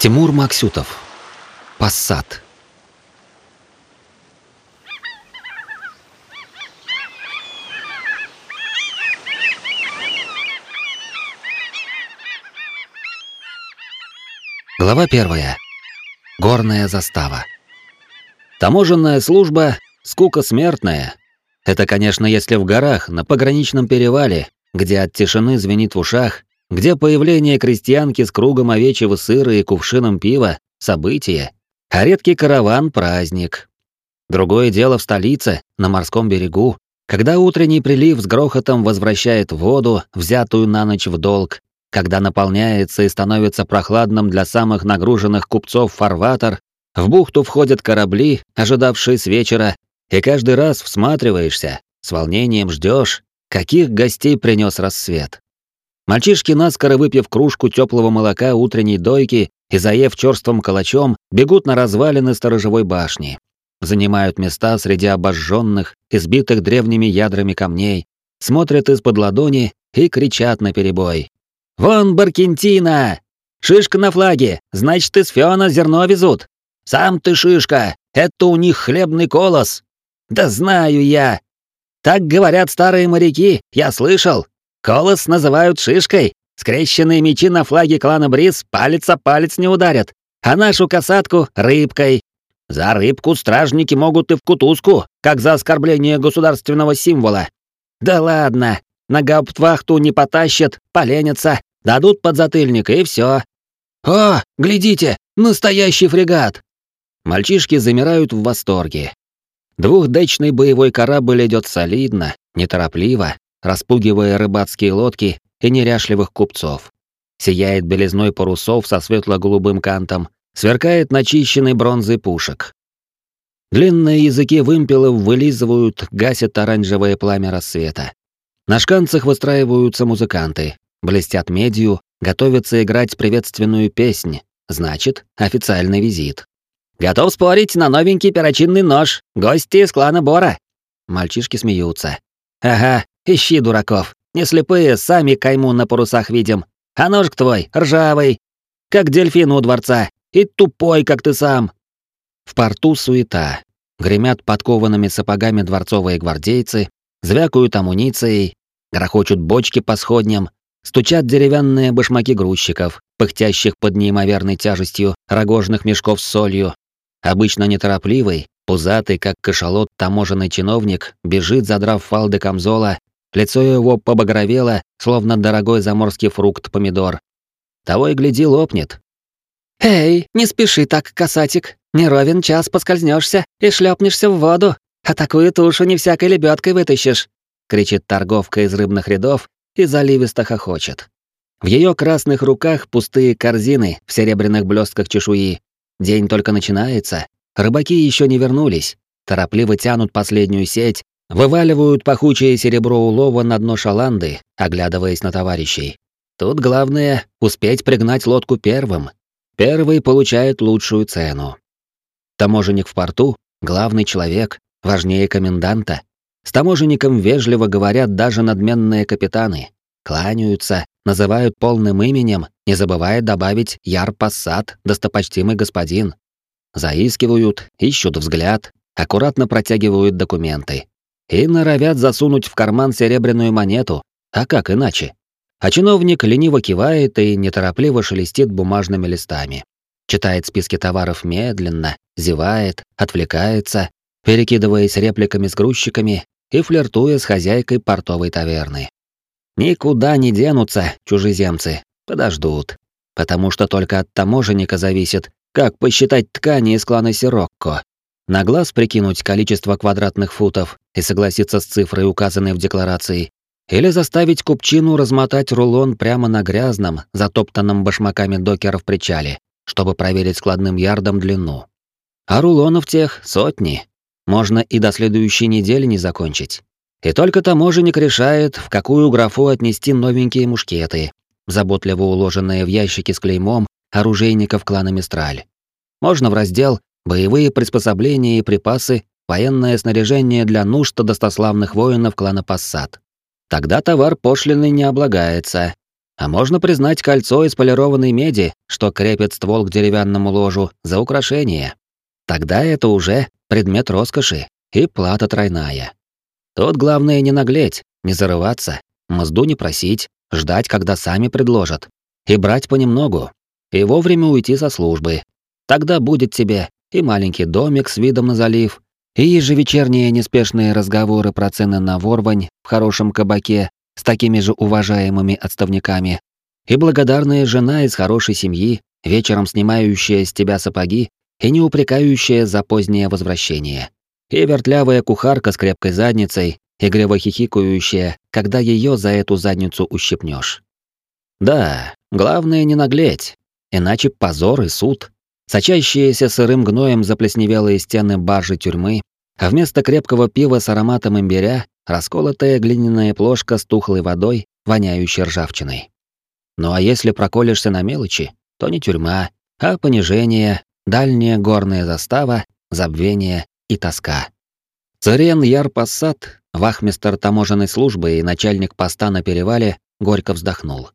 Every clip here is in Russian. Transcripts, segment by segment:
Тимур Максютов. Пассат. Глава первая. Горная застава. Таможенная служба — скука смертная. Это, конечно, если в горах, на пограничном перевале, где от тишины звенит в ушах, где появление крестьянки с кругом овечьего сыра и кувшином пива — событие, а редкий караван — праздник. Другое дело в столице, на морском берегу, когда утренний прилив с грохотом возвращает воду, взятую на ночь в долг, когда наполняется и становится прохладным для самых нагруженных купцов фарватер, в бухту входят корабли, ожидавшие с вечера, и каждый раз всматриваешься, с волнением ждешь, каких гостей принес рассвет. Мальчишки, наскоро выпив кружку теплого молока утренней дойки и заев черствым калачом, бегут на развалины сторожевой башни. Занимают места среди обожженных, избитых древними ядрами камней, смотрят из-под ладони и кричат на перебой. «Вон Баркентина! Шишка на флаге, значит, из Фиона зерно везут! Сам ты шишка, это у них хлебный колос! Да знаю я! Так говорят старые моряки, я слышал!» Колос называют шишкой. Скрещенные мечи на флаге клана Бриз палец о палец не ударят, а нашу касатку — рыбкой. За рыбку стражники могут и в кутузку, как за оскорбление государственного символа. Да ладно, на гауптвахту не потащат, поленятся, дадут подзатыльник и все. О, глядите, настоящий фрегат! Мальчишки замирают в восторге. Двухдечный боевой корабль идет солидно, неторопливо, распугивая рыбацкие лодки и неряшливых купцов. Сияет белизной парусов со светло-голубым кантом, сверкает начищенный бронзой пушек. Длинные языки вымпелов вылизывают, гасят оранжевое пламя рассвета. На шканцах выстраиваются музыканты, блестят медью, готовятся играть приветственную песнь, значит, официальный визит. «Готов спорить на новенький перочинный нож, гости из клана Бора!» Мальчишки смеются. «Ага, Ищи дураков. Не слепые, сами кайму на парусах видим. А ножик твой ржавый, как дельфин у дворца, и тупой, как ты сам. В порту суета. Гремят подкованными сапогами дворцовые гвардейцы, звякают амуницией, грохочут бочки по сходням, стучат деревянные башмаки грузчиков, пыхтящих под неимоверной тяжестью рогожных мешков с солью. Обычно неторопливый, пузатый, как кашалот таможенный чиновник, бежит, задрав фалды камзола, Лицо его побагровело, словно дорогой заморский фрукт-помидор. Того и гляди лопнет. «Эй, не спеши так, касатик. Не ровен час поскользнешься и шлепнешься в воду, а такую тушу не всякой лебедкой вытащишь», кричит торговка из рыбных рядов и заливисто хохочет. В ее красных руках пустые корзины в серебряных блестках чешуи. День только начинается, рыбаки еще не вернулись, торопливо тянут последнюю сеть, Вываливают пахучее серебро улова на дно шаланды, оглядываясь на товарищей. Тут главное — успеть пригнать лодку первым. Первый получает лучшую цену. Таможенник в порту — главный человек, важнее коменданта. С таможенником вежливо говорят даже надменные капитаны. Кланяются, называют полным именем, не забывая добавить «Яр Пассат, достопочтимый господин». Заискивают, ищут взгляд, аккуратно протягивают документы и норовят засунуть в карман серебряную монету, а как иначе? А чиновник лениво кивает и неторопливо шелестит бумажными листами. Читает списки товаров медленно, зевает, отвлекается, перекидываясь репликами с грузчиками и флиртуя с хозяйкой портовой таверны. Никуда не денутся чужеземцы, подождут. Потому что только от таможенника зависит, как посчитать ткани из клана Сирокко, на глаз прикинуть количество квадратных футов и согласиться с цифрой, указанной в декларации, или заставить купчину размотать рулон прямо на грязном, затоптанном башмаками докера в причале, чтобы проверить складным ярдом длину. А рулонов тех сотни. Можно и до следующей недели не закончить. И только таможенник решает, в какую графу отнести новенькие мушкеты, заботливо уложенные в ящики с клеймом оружейников клана Мистраль. Можно в раздел боевые приспособления и припасы, военное снаряжение для нужд достославных воинов клана Пассат. Тогда товар пошлины не облагается. А можно признать кольцо из полированной меди, что крепит ствол к деревянному ложу, за украшение. Тогда это уже предмет роскоши и плата тройная. Тут главное не наглеть, не зарываться, мзду не просить, ждать, когда сами предложат. И брать понемногу. И вовремя уйти со службы. Тогда будет тебе и маленький домик с видом на залив, и ежевечерние неспешные разговоры про цены на ворвань в хорошем кабаке с такими же уважаемыми отставниками, и благодарная жена из хорошей семьи, вечером снимающая с тебя сапоги и не упрекающая за позднее возвращение, и вертлявая кухарка с крепкой задницей, игриво хихикающая, когда ее за эту задницу ущипнешь. Да, главное не наглеть, иначе позор и суд. Сочащиеся сырым гноем заплесневелые стены баржи тюрьмы, а вместо крепкого пива с ароматом имбиря расколотая глиняная плошка с тухлой водой, воняющей ржавчиной. Ну а если проколешься на мелочи, то не тюрьма, а понижение, дальняя горная застава, забвение и тоска. Царен Яр Пассат, вахмистер таможенной службы и начальник поста на перевале, горько вздохнул.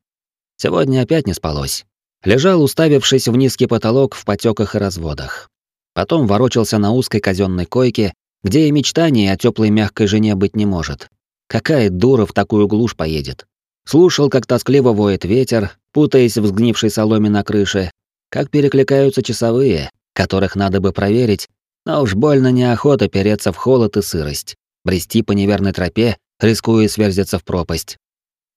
Сегодня опять не спалось. Лежал, уставившись в низкий потолок в потеках и разводах. Потом ворочался на узкой казенной койке, где и мечтаний о теплой мягкой жене быть не может. Какая дура в такую глушь поедет? Слушал, как тоскливо воет ветер, путаясь в сгнившей соломе на крыше, как перекликаются часовые, которых надо бы проверить, но уж больно неохота переться в холод и сырость, брести по неверной тропе, рискуя сверзиться в пропасть.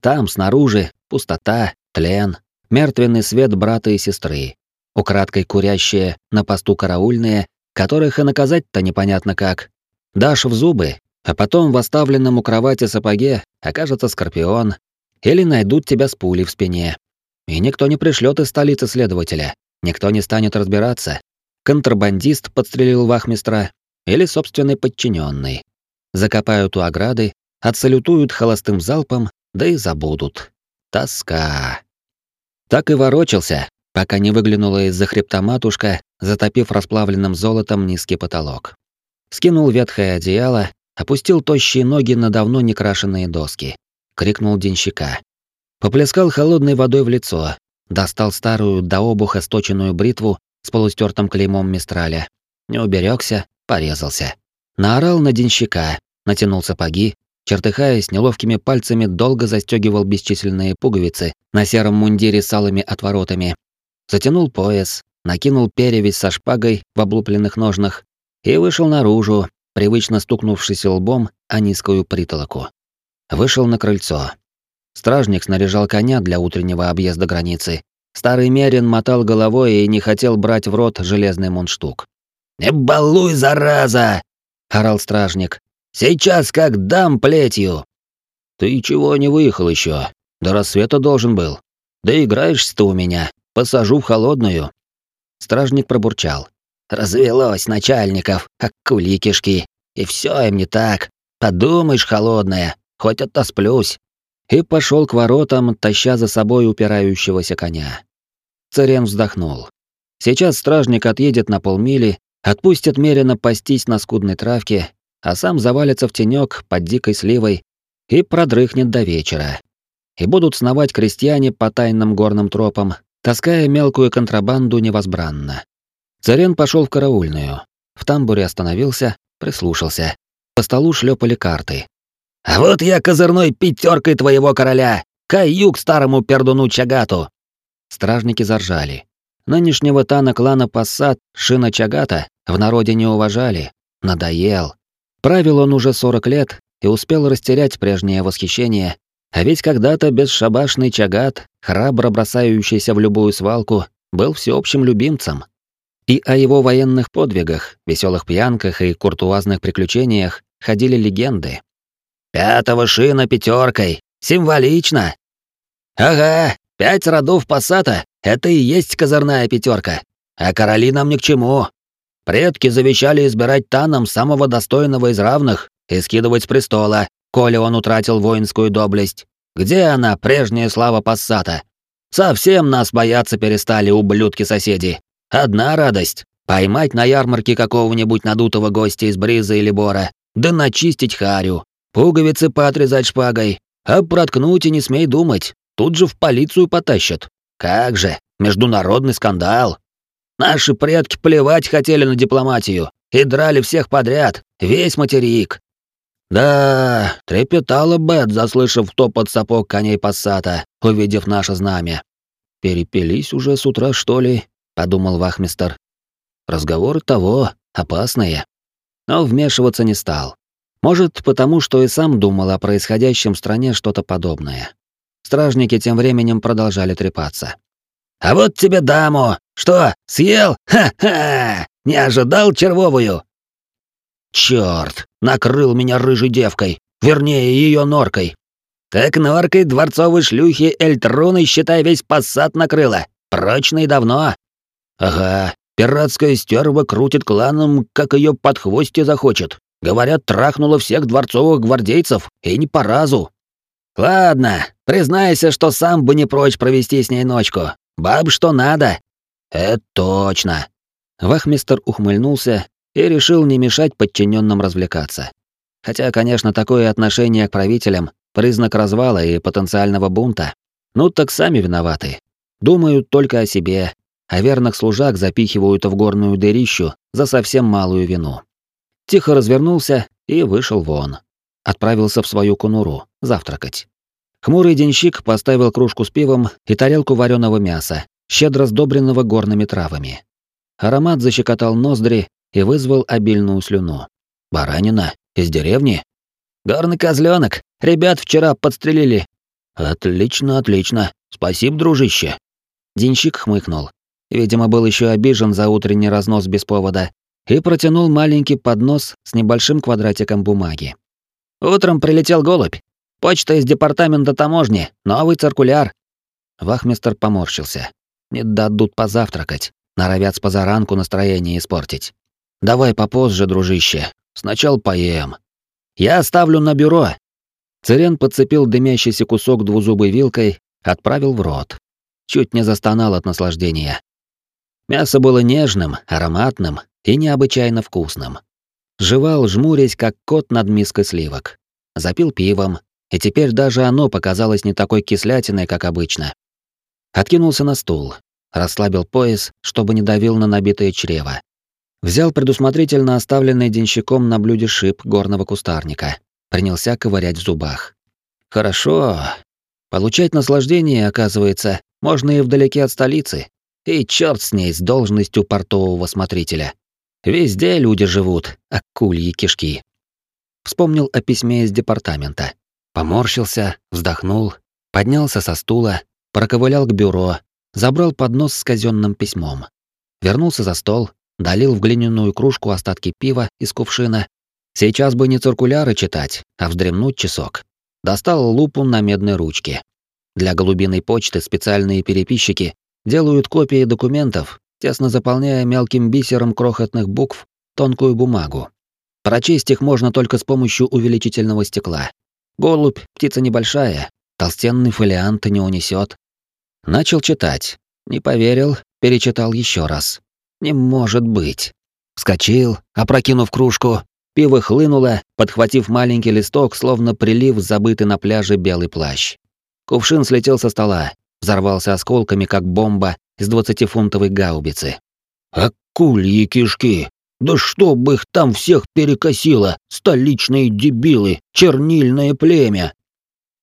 Там, снаружи, пустота, тлен, мертвенный свет брата и сестры, украдкой курящие на посту караульные, которых и наказать-то непонятно как. Дашь в зубы, а потом в оставленном у кровати сапоге окажется скорпион, или найдут тебя с пулей в спине. И никто не пришлет из столицы следователя, никто не станет разбираться. Контрабандист подстрелил вахмистра или собственный подчиненный. Закопают у ограды, отсалютуют холостым залпом, да и забудут. Тоска. Так и ворочался, пока не выглянула из-за хребта матушка, затопив расплавленным золотом низкий потолок. Скинул ветхое одеяло, опустил тощие ноги на давно не крашеные доски. Крикнул денщика. Поплескал холодной водой в лицо, достал старую до обуха сточенную бритву с полустертым клеймом мистраля. Не уберегся, порезался. Наорал на денщика, натянул сапоги, чертыхаясь неловкими пальцами, долго застегивал бесчисленные пуговицы на сером мундире с алыми отворотами, затянул пояс, накинул перевязь со шпагой в облупленных ножнах и вышел наружу, привычно стукнувшись лбом о низкую притолоку. Вышел на крыльцо. Стражник снаряжал коня для утреннего объезда границы. Старый Мерин мотал головой и не хотел брать в рот железный мундштук. «Не балуй, зараза!» — орал стражник. Сейчас как дам плетью. Ты чего не выехал еще? До рассвета должен был. Да играешься ты у меня. Посажу в холодную. Стражник пробурчал. Развелось начальников, как кули кишки. И все им не так. Подумаешь, холодная, хоть отосплюсь. И пошел к воротам, таща за собой упирающегося коня. Царен вздохнул. Сейчас стражник отъедет на полмили, отпустит меренно пастись на скудной травке а сам завалится в тенек под дикой сливой и продрыхнет до вечера. И будут сновать крестьяне по тайным горным тропам, таская мелкую контрабанду невозбранно. Царен пошел в караульную. В тамбуре остановился, прислушался. По столу шлепали карты. «А вот я козырной пятеркой твоего короля! Каю к старому пердуну Чагату!» Стражники заржали. Нынешнего тана клана Пассат, Шина Чагата, в народе не уважали. Надоел. Правил он уже 40 лет и успел растерять прежнее восхищение, а ведь когда-то бесшабашный чагат, храбро бросающийся в любую свалку, был всеобщим любимцем. И о его военных подвигах, веселых пьянках и куртуазных приключениях ходили легенды. «Пятого шина пятеркой! Символично!» «Ага, пять родов пассата — это и есть козырная пятерка, а короли нам ни к чему, Предки завещали избирать Таном самого достойного из равных и скидывать с престола, коли он утратил воинскую доблесть. Где она, прежняя слава Пассата? Совсем нас бояться перестали ублюдки-соседи. Одна радость — поймать на ярмарке какого-нибудь надутого гостя из Бриза или Бора, да начистить харю, пуговицы поотрезать шпагой, а проткнуть и не смей думать. тут же в полицию потащат. Как же, международный скандал. Наши предки плевать хотели на дипломатию и драли всех подряд, весь материк. Да, трепетала Бет, заслышав топот сапог коней пассата, увидев наше знамя. Перепились уже с утра, что ли, подумал вахмистер. Разговоры того опасные. Но вмешиваться не стал. Может, потому что и сам думал о происходящем в стране что-то подобное. Стражники тем временем продолжали трепаться. «А вот тебе даму! Что, съел? Ха-ха! Не ожидал червовую!» «Чёрт! Накрыл меня рыжей девкой! Вернее, ее норкой!» «Так норкой дворцовой шлюхи Эльтруны, считай, весь посад накрыла! Прочно и давно!» «Ага, пиратская стерва крутит кланом, как ее под хвости захочет. Говорят, трахнула всех дворцовых гвардейцев, и не по разу. Ладно, признайся, что сам бы не прочь провести с ней ночку. Баб что надо. Это точно. Вахмистер ухмыльнулся и решил не мешать подчиненным развлекаться. Хотя, конечно, такое отношение к правителям — признак развала и потенциального бунта. Ну так сами виноваты. Думают только о себе, а верных служак запихивают в горную дырищу за совсем малую вину тихо развернулся и вышел вон. Отправился в свою конуру завтракать. Хмурый денщик поставил кружку с пивом и тарелку вареного мяса, щедро сдобренного горными травами. Аромат защекотал ноздри и вызвал обильную слюну. «Баранина? Из деревни?» «Горный козленок. Ребят вчера подстрелили». «Отлично, отлично. Спасибо, дружище». Денщик хмыкнул. Видимо, был еще обижен за утренний разнос без повода и протянул маленький поднос с небольшим квадратиком бумаги. «Утром прилетел голубь. Почта из департамента таможни. Новый циркуляр». Вахмистер поморщился. «Не дадут позавтракать. Норовят с позаранку настроение испортить. Давай попозже, дружище. Сначала поем. Я оставлю на бюро». Цирен подцепил дымящийся кусок двузубой вилкой, отправил в рот. Чуть не застонал от наслаждения. Мясо было нежным, ароматным, и необычайно вкусным. Жевал, жмурясь, как кот над миской сливок. Запил пивом, и теперь даже оно показалось не такой кислятиной, как обычно. Откинулся на стул, расслабил пояс, чтобы не давил на набитое чрево. Взял предусмотрительно оставленный денщиком на блюде шип горного кустарника, принялся ковырять в зубах. Хорошо. Получать наслаждение, оказывается, можно и вдалеке от столицы. И черт с ней, с должностью портового смотрителя. Везде люди живут, акульи кишки. Вспомнил о письме из департамента. Поморщился, вздохнул, поднялся со стула, проковылял к бюро, забрал поднос с казенным письмом. Вернулся за стол, долил в глиняную кружку остатки пива из кувшина. Сейчас бы не циркуляры читать, а вздремнуть часок. Достал лупу на медной ручке. Для голубиной почты специальные переписчики делают копии документов тесно заполняя мелким бисером крохотных букв тонкую бумагу. Прочесть их можно только с помощью увеличительного стекла. Голубь — птица небольшая, толстенный фолиант не унесет. Начал читать. Не поверил, перечитал еще раз. Не может быть. Вскочил, опрокинув кружку. Пиво хлынуло, подхватив маленький листок, словно прилив забытый на пляже белый плащ. Кувшин слетел со стола, взорвался осколками, как бомба, из двадцатифунтовой гаубицы. «Акульи кишки! Да чтоб их там всех перекосило! Столичные дебилы! Чернильное племя!»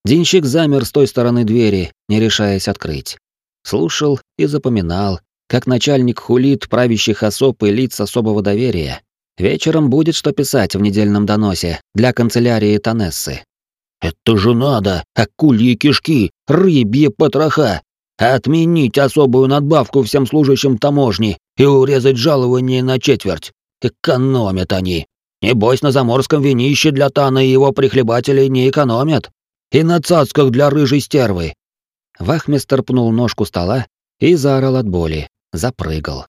Денщик замер с той стороны двери, не решаясь открыть. Слушал и запоминал, как начальник хулит правящих особ и лиц особого доверия. Вечером будет что писать в недельном доносе для канцелярии Танессы. «Это же надо! Акульи кишки! Рыбье потроха! Отменить особую надбавку всем служащим таможни и урезать жалование на четверть. Экономят они. Небось, на заморском винище для Тана и его прихлебателей не экономят. И на цацках для рыжей стервы. Вахмистер пнул ножку стола и заорал от боли. Запрыгал.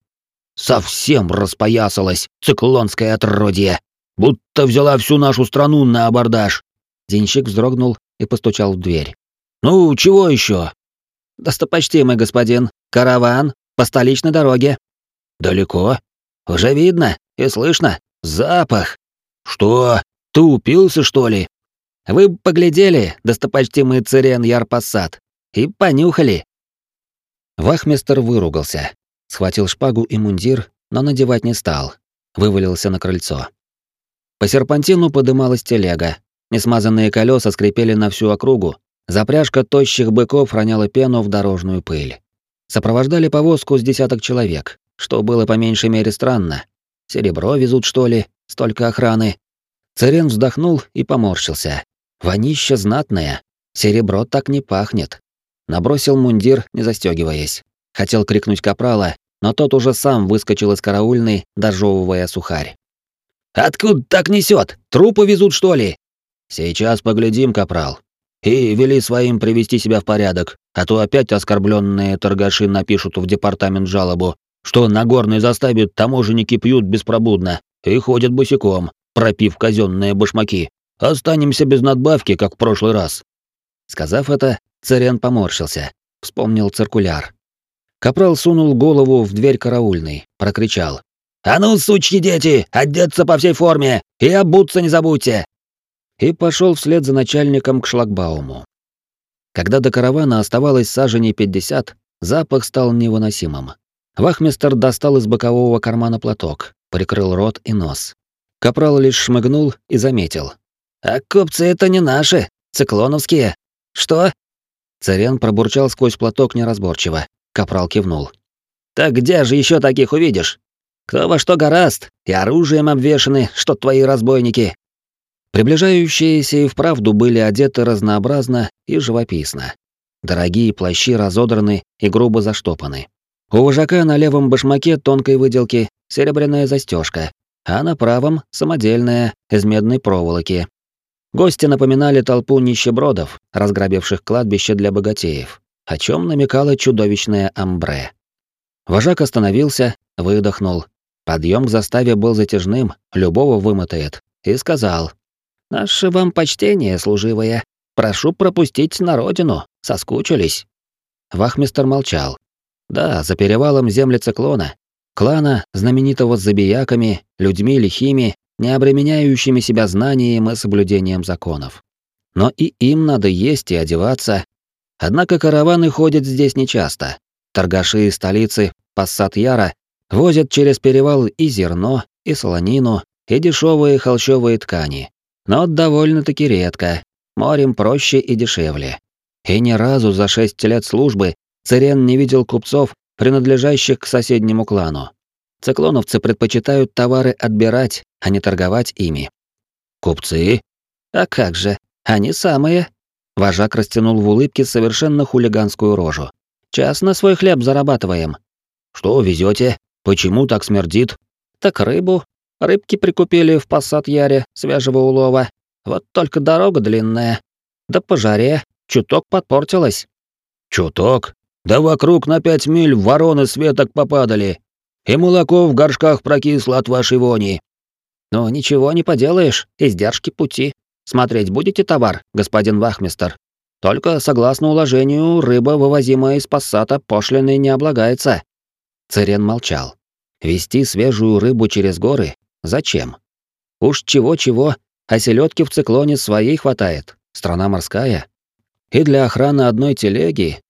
Совсем распоясалась, циклонское отродье. Будто взяла всю нашу страну на абордаж. Денщик вздрогнул и постучал в дверь. «Ну, чего еще? «Достопочтимый господин, караван по столичной дороге». «Далеко?» «Уже видно и слышно. Запах». «Что? Ты упился, что ли?» «Вы поглядели, достопочтимый Цирен Ярпассат, и понюхали. Вахмистер выругался, схватил шпагу и мундир, но надевать не стал, вывалился на крыльцо. По серпантину подымалась телега, несмазанные колеса скрипели на всю округу, запряжка тощих быков роняла пену в дорожную пыль. Сопровождали повозку с десяток человек, что было по меньшей мере странно. Серебро везут, что ли, столько охраны. Царен вздохнул и поморщился. Вонища знатная, серебро так не пахнет. Набросил мундир, не застегиваясь. Хотел крикнуть капрала, но тот уже сам выскочил из караульной, дожевывая сухарь. «Откуда так несет? Трупы везут, что ли?» «Сейчас поглядим, капрал. И вели своим привести себя в порядок, а то опять оскорбленные торгаши напишут в департамент жалобу, что на горной заставе таможенники пьют беспробудно и ходят босиком, пропив казенные башмаки. Останемся без надбавки, как в прошлый раз». Сказав это, Царен поморщился, вспомнил циркуляр. Капрал сунул голову в дверь караульной, прокричал. «А ну, сучьи дети, одеться по всей форме и обуться не забудьте!» И пошел вслед за начальником к шлагбауму. Когда до каравана оставалось саженей пятьдесят, запах стал невыносимым. Вахмистер достал из бокового кармана платок, прикрыл рот и нос. Капрал лишь шмыгнул и заметил. «А купцы это не наши, циклоновские. Что?» Царен пробурчал сквозь платок неразборчиво. Капрал кивнул. «Так где же еще таких увидишь? Кто во что гораст, и оружием обвешаны, что твои разбойники». Приближающиеся и вправду были одеты разнообразно и живописно. Дорогие плащи разодраны и грубо заштопаны. У вожака на левом башмаке тонкой выделки серебряная застежка, а на правом — самодельная, из медной проволоки. Гости напоминали толпу нищебродов, разграбивших кладбище для богатеев, о чем намекало чудовищное амбре. Вожак остановился, выдохнул. Подъем к заставе был затяжным, любого вымотает, и сказал. «Наше вам почтение, служивое. Прошу пропустить на родину, соскучились». Вахмистер молчал. Да, за перевалом земли циклона, клана, знаменитого забияками, людьми лихими, не обременяющими себя знанием и соблюдением законов. Но и им надо есть и одеваться. Однако караваны ходят здесь нечасто. Торгаши из столицы Пассат-Яра возят через перевал и зерно, и солонину, и дешевые холщовые ткани. Но довольно-таки редко. Морем проще и дешевле. И ни разу за шесть лет службы Церен не видел купцов, принадлежащих к соседнему клану. Циклоновцы предпочитают товары отбирать, а не торговать ими. Купцы? А как же, они самые. Вожак растянул в улыбке совершенно хулиганскую рожу. Час свой хлеб зарабатываем. Что везете? Почему так смердит? Так рыбу. Рыбки прикупили в Пассат-Яре свежего улова. Вот только дорога длинная. Да по жаре чуток подпортилась. Чуток? Да вокруг на пять миль вороны светок попадали и молоко в горшках прокисло от вашей вони. Но ничего не поделаешь, издержки пути. Смотреть будете товар, господин Вахмистер? Только согласно уложению, рыба, вывозимая из пассата, пошлиной не облагается. Церен молчал. Вести свежую рыбу через горы? Зачем? Уж чего-чего, а селедки в циклоне своей хватает. Страна морская. И для охраны одной телеги...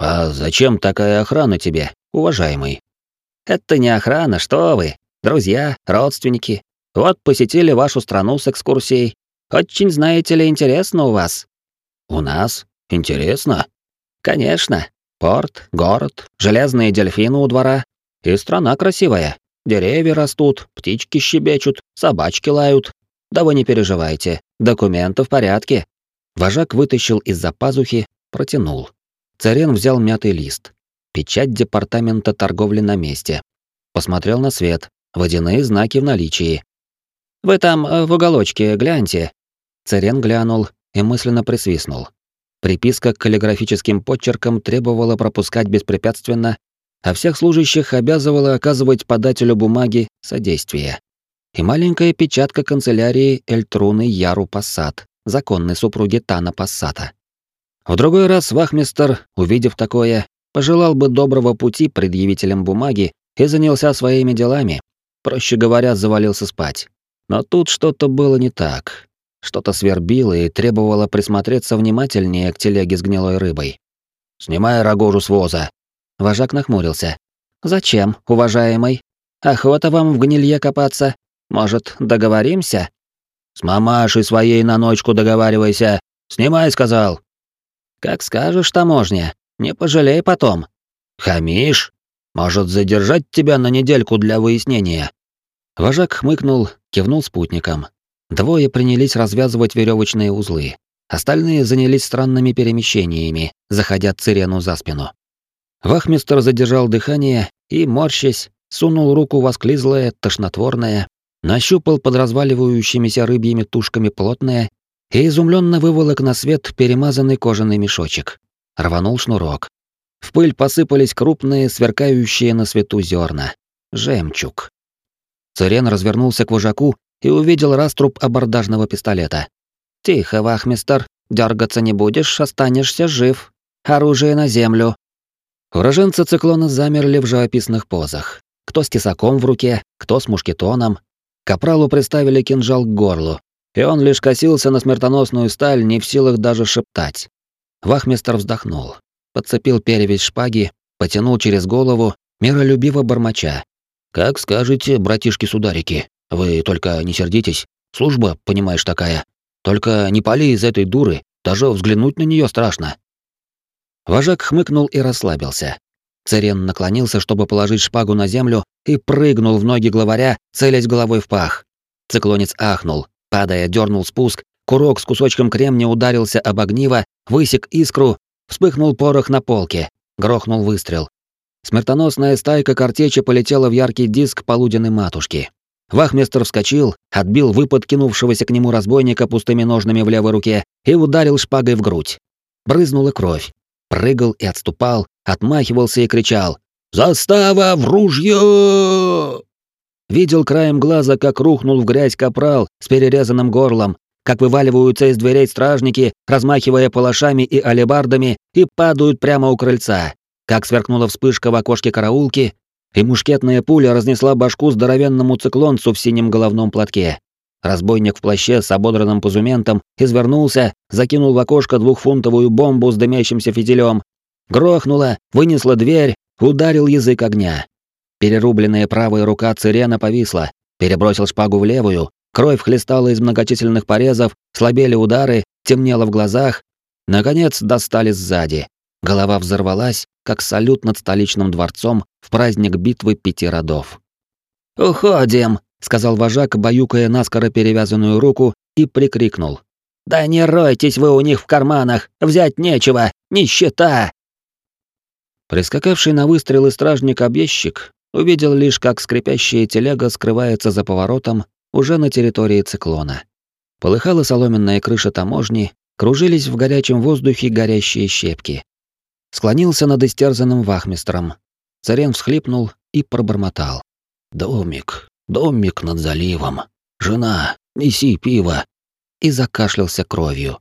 А зачем такая охрана тебе, уважаемый? Это не охрана, что вы. Друзья, родственники. Вот посетили вашу страну с экскурсией. Очень, знаете ли, интересно у вас. У нас? Интересно? Конечно. Порт, город, железные дельфины у двора. И страна красивая. Деревья растут, птички щебечут, собачки лают. Да вы не переживайте, документы в порядке. Вожак вытащил из-за пазухи, протянул. Царен взял мятый лист. Печать департамента торговли на месте. Посмотрел на свет. Водяные знаки в наличии. «Вы там, э, в уголочке, гляньте». Царен глянул и мысленно присвистнул. Приписка к каллиграфическим почеркам требовала пропускать беспрепятственно, а всех служащих обязывала оказывать подателю бумаги содействие. И маленькая печатка канцелярии Эльтруны Яру Пассат, законной супруги Тана Пассата. В другой раз вахмистер, увидев такое, пожелал бы доброго пути предъявителям бумаги и занялся своими делами. Проще говоря, завалился спать. Но тут что-то было не так. Что-то свербило и требовало присмотреться внимательнее к телеге с гнилой рыбой. Снимай рогожу с воза. Вожак нахмурился. Зачем, уважаемый? Охота вам в гнилье копаться? Может, договоримся? С мамашей своей на ночку договаривайся. Снимай, сказал. Как скажешь, таможня. Не пожалей потом. Хамишь? Может, задержать тебя на недельку для выяснения? Вожак хмыкнул, кивнул спутникам. Двое принялись развязывать веревочные узлы. Остальные занялись странными перемещениями, заходя Цирену за спину. Вахмистр задержал дыхание и, морщась, сунул руку в осклизлое, тошнотворное, нащупал под разваливающимися рыбьими тушками плотное и изумленно выволок на свет перемазанный кожаный мешочек. Рванул шнурок. В пыль посыпались крупные, сверкающие на свету зерна. Жемчуг. Цирен развернулся к вожаку и увидел раструб абордажного пистолета. «Тихо, вахмистер, дергаться не будешь, останешься жив. Оружие на землю». Уроженцы циклона замерли в живописных позах. Кто с тесаком в руке, кто с мушкетоном. Капралу приставили кинжал к горлу, и он лишь косился на смертоносную сталь, не в силах даже шептать. Вахмистер вздохнул, подцепил перевязь шпаги, потянул через голову, миролюбиво бормоча. «Как скажете, братишки-сударики, вы только не сердитесь. Служба, понимаешь, такая. Только не пали из этой дуры, даже взглянуть на нее страшно». Вожак хмыкнул и расслабился. Церен наклонился, чтобы положить шпагу на землю, и прыгнул в ноги главаря, целясь головой в пах. Циклонец ахнул, падая, дернул спуск, курок с кусочком кремня ударился об огниво, высек искру, вспыхнул порох на полке, грохнул выстрел. Смертоносная стайка картечи полетела в яркий диск полуденной матушки. Вахмистр вскочил, отбил выпад кинувшегося к нему разбойника пустыми ножными в левой руке и ударил шпагой в грудь. Брызнула кровь. Прыгал и отступал, отмахивался и кричал «Застава в ружье!» Видел краем глаза, как рухнул в грязь капрал с перерезанным горлом, как вываливаются из дверей стражники, размахивая палашами и алебардами, и падают прямо у крыльца, как сверкнула вспышка в окошке караулки, и мушкетная пуля разнесла башку здоровенному циклонцу в синем головном платке. Разбойник в плаще с ободранным позументом извернулся, закинул в окошко двухфунтовую бомбу с дымящимся фитилем, грохнула, вынесла дверь, ударил язык огня. Перерубленная правая рука Цирена повисла, перебросил шпагу в левую, кровь хлестала из многочисленных порезов, слабели удары, темнело в глазах. Наконец достали сзади. Голова взорвалась, как салют над столичным дворцом в праздник битвы пяти родов. «Уходим!» — сказал вожак, баюкая наскоро перевязанную руку, и прикрикнул. «Да не ройтесь вы у них в карманах! Взять нечего! Нищета!» Прискакавший на выстрелы стражник-объездчик увидел лишь, как скрипящая телега скрывается за поворотом уже на территории циклона. Полыхала соломенная крыша таможни, кружились в горячем воздухе горящие щепки. Склонился над истерзанным вахмистром. Царен всхлипнул и пробормотал. «Домик, домик над заливом. Жена, неси пиво!» И закашлялся кровью.